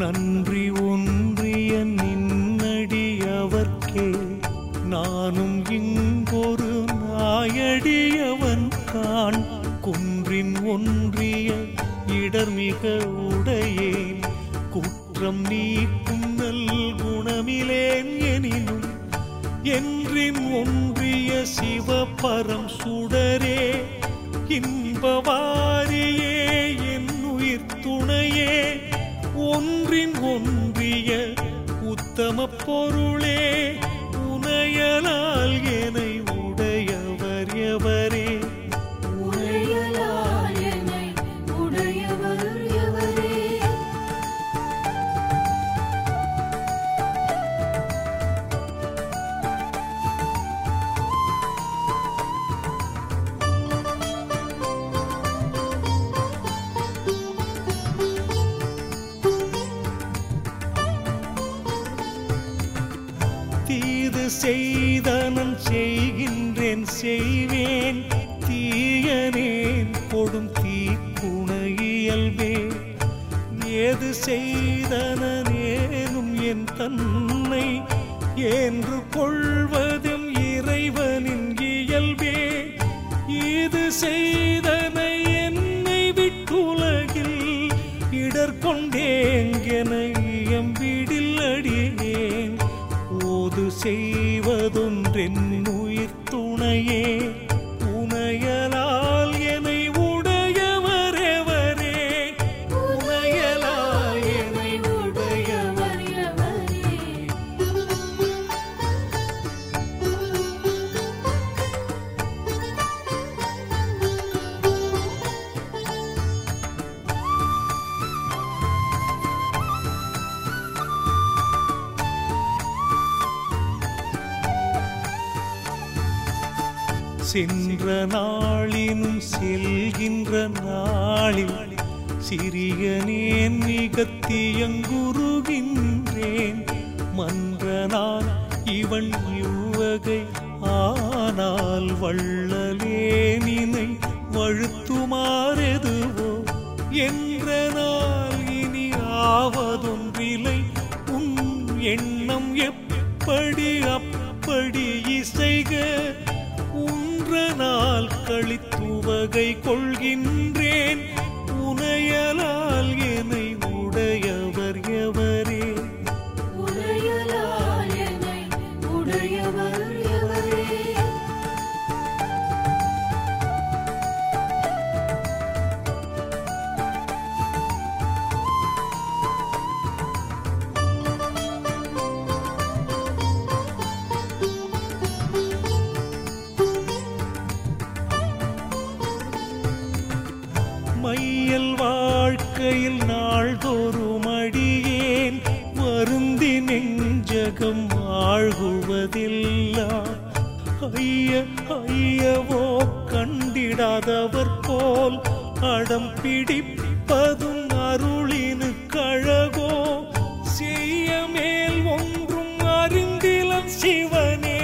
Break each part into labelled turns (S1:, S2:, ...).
S1: நன்றி ஒன்றிய நின்னடியவர்க்கே நானும் இங்கொரு நாயடியவன் கான் குன்றின் ஒன்றிய இடர்மிக உடையேன். குற்றம் நீக்கும் நல் குணமிலேன் எனினும் என்றின் ஒன்றிய சிவபரம் சுடரே. இன்பவாரியே என் உயிர் துணையே. ஒன்றின் ஒன்றிய உத்தம பொருளே உனையலால் என உடையவர் எவரே? செய்தனன் செய்கின்றேன் செய்வேன். தீயனேன் கொடும் தீக்குண இயல்பே ஏது செய்தனேனும் என் தன்னை என்று கொள்வதும் சென்ற நாளினும் செல்கின்ற நாளில் சிறியனேன் நிகத்தியங்குருகின்றேன் மன்ற நான் இவள் இவ்வகை ஆனால் வள்ள கொள்கின்றேன் ஐய ஐயவோ கண்டிடாதவர் போல் அடம் பிடிப்பதும் அருளினு கழகோ. செய்ய மேல் ஒன்றும் அறிந்திலம் சிவனே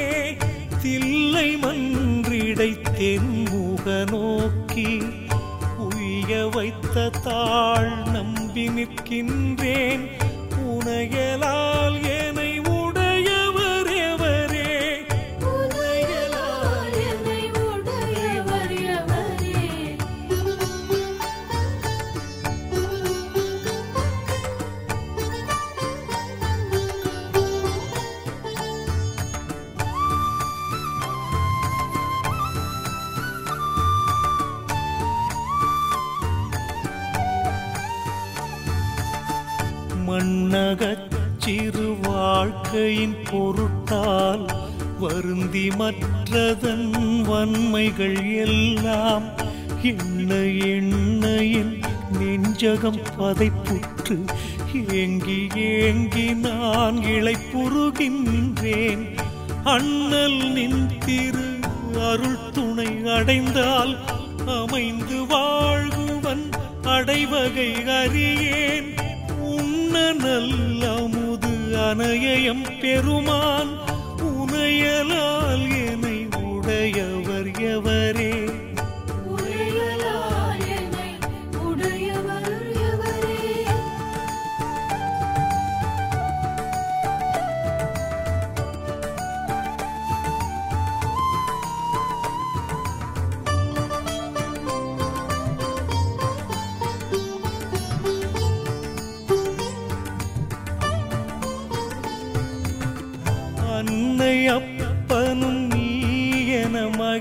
S1: தில்லை மன்றிடை தென்முக நோக்கி உய்ய வைத்த தாழ் நம்பி நிற்கின்றேன். உனையலால் உலகச் சிறு வாழ்க்கையின் பொருட்டால் வருந்தி மற்றதன் வன்மைகள் எல்லாம் என்ன எண்ணையின் நெஞ்சகம் பதைப்புற்று ஏங்கி ஏங்கி நான் இளைப்புறுகின்றேன். அண்ணல் நின் திரு அருள் துணை அடைந்தால் அமைந்து வாழ்குவன் அடைவகை அறியேன். உண்ண நல்ல அமுது அனையம் பெருமான் உனையலால் என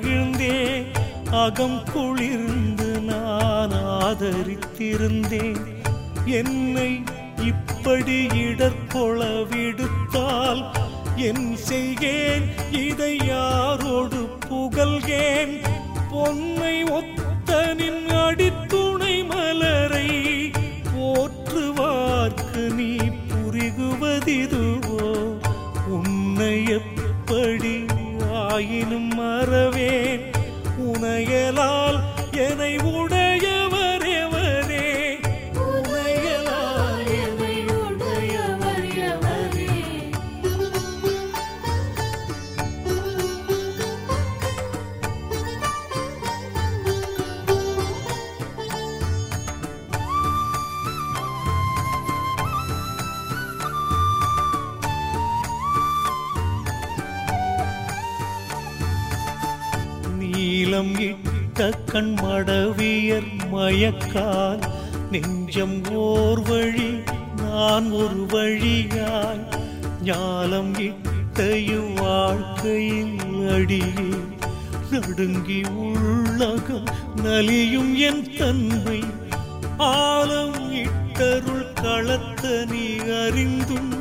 S1: என அகம் குளிர்ந்து நான் ஆதரித்திருந்தேன். என்னை இப்படி இடர்கொள விடுத்தால் என் செய்கேன் இதை யாரோடு புகழ்கேன் பொன்னை ஒத்தனின் அடித்துணை மலரை நீளம் இட்ட கண் மடவியர் மயக்கால் நெஞ்சம் ஓர் வழி நான் ஒரு வழியாய். ஞாலம் இட்ட வாழ்க்கையில் அடியே. நடுங்கி உள்ளகம் நலியும் என் தன்மை. ஆலம் இட்டருள் களத்த நீ அறிந்தும்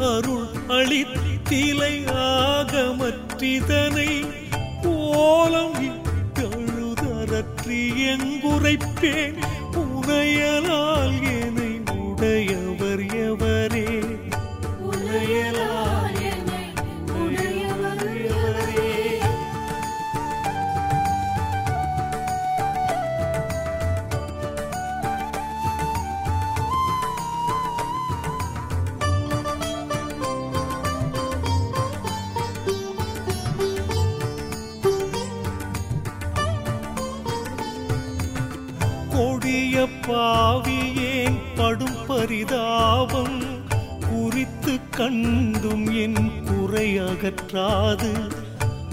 S1: அருள் அளித்திலை ஆகமற்றிதனை. ஓலம் இட்டழுதரற்றி எங்குரைப்பேன். உனையலால் என்னை உடையவர் எவரே?
S2: உடையலால்
S1: கொடிய பாவியேன் படும் பரிதாபம்? குறித்து கண்டும் என் குறை அகற்றாது.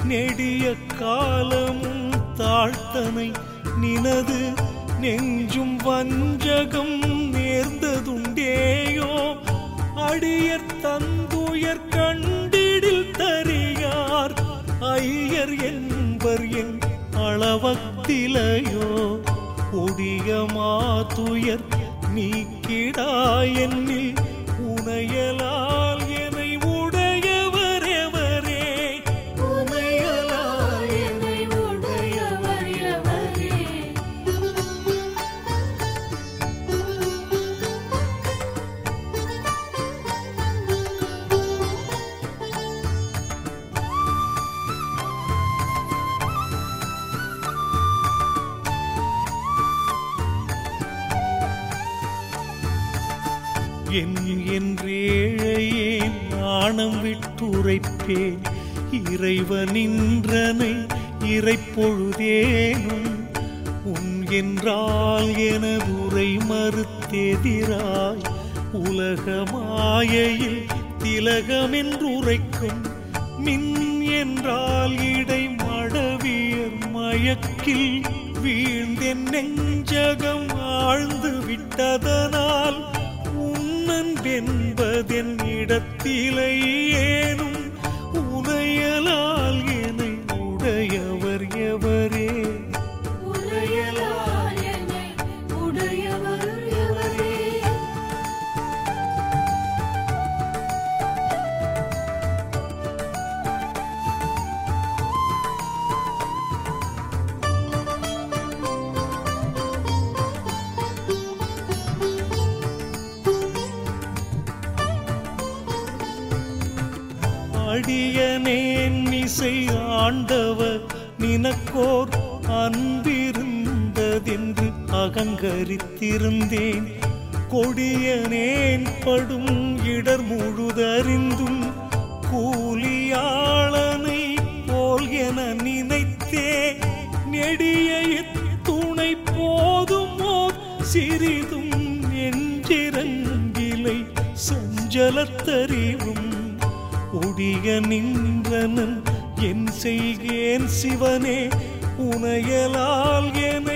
S1: நெடிய காலமும் தாழ்த்தனை நினது. நெஞ்சும் வஞ்சகம் நேர்ந்ததுண்டேயோ? அடியர் தந்துயர் கண்டிடில் தரியார். ஐயர் என்பர் என் அளவத்திலையோ? கொடிய மாத்துயர் நீக்கிடா என்னில் உனையலால் என் என்றேழையேன் நாணம் விட்டுரைப்பேன் இறைவனின்றனை இறைப்பொழுதேனும் உன் என்றால் எனதுரை மறுத்தெதிராய். உலக மாயையில் திலகமென்றுரைக்கும் மின் என்றால் இடை மடவியர் மயக்கில் வீழ்ந்தென் நெஞ்சகம் ஆழ்ந்து விட்டதனால் உன்னன்பென்பதென் இடத்திலை ஏனும் அடியனேன் இசை ஆண்டவர் நினக்கோர் அன்பிருந்ததென்று அகங்கரித்திருந்தேன். கொடியனேன் படும் இடர் முழுதறிந்தும் கூலியாளனை போல் என நினைத்தே நெடிய துணை போதுமோ சிறிதும் நெஞ்சிரங்கிலை சஞ்சலத்தறிவும். ஒடிய நின்றனன் செய்கேன் சிவனே உனையலால் என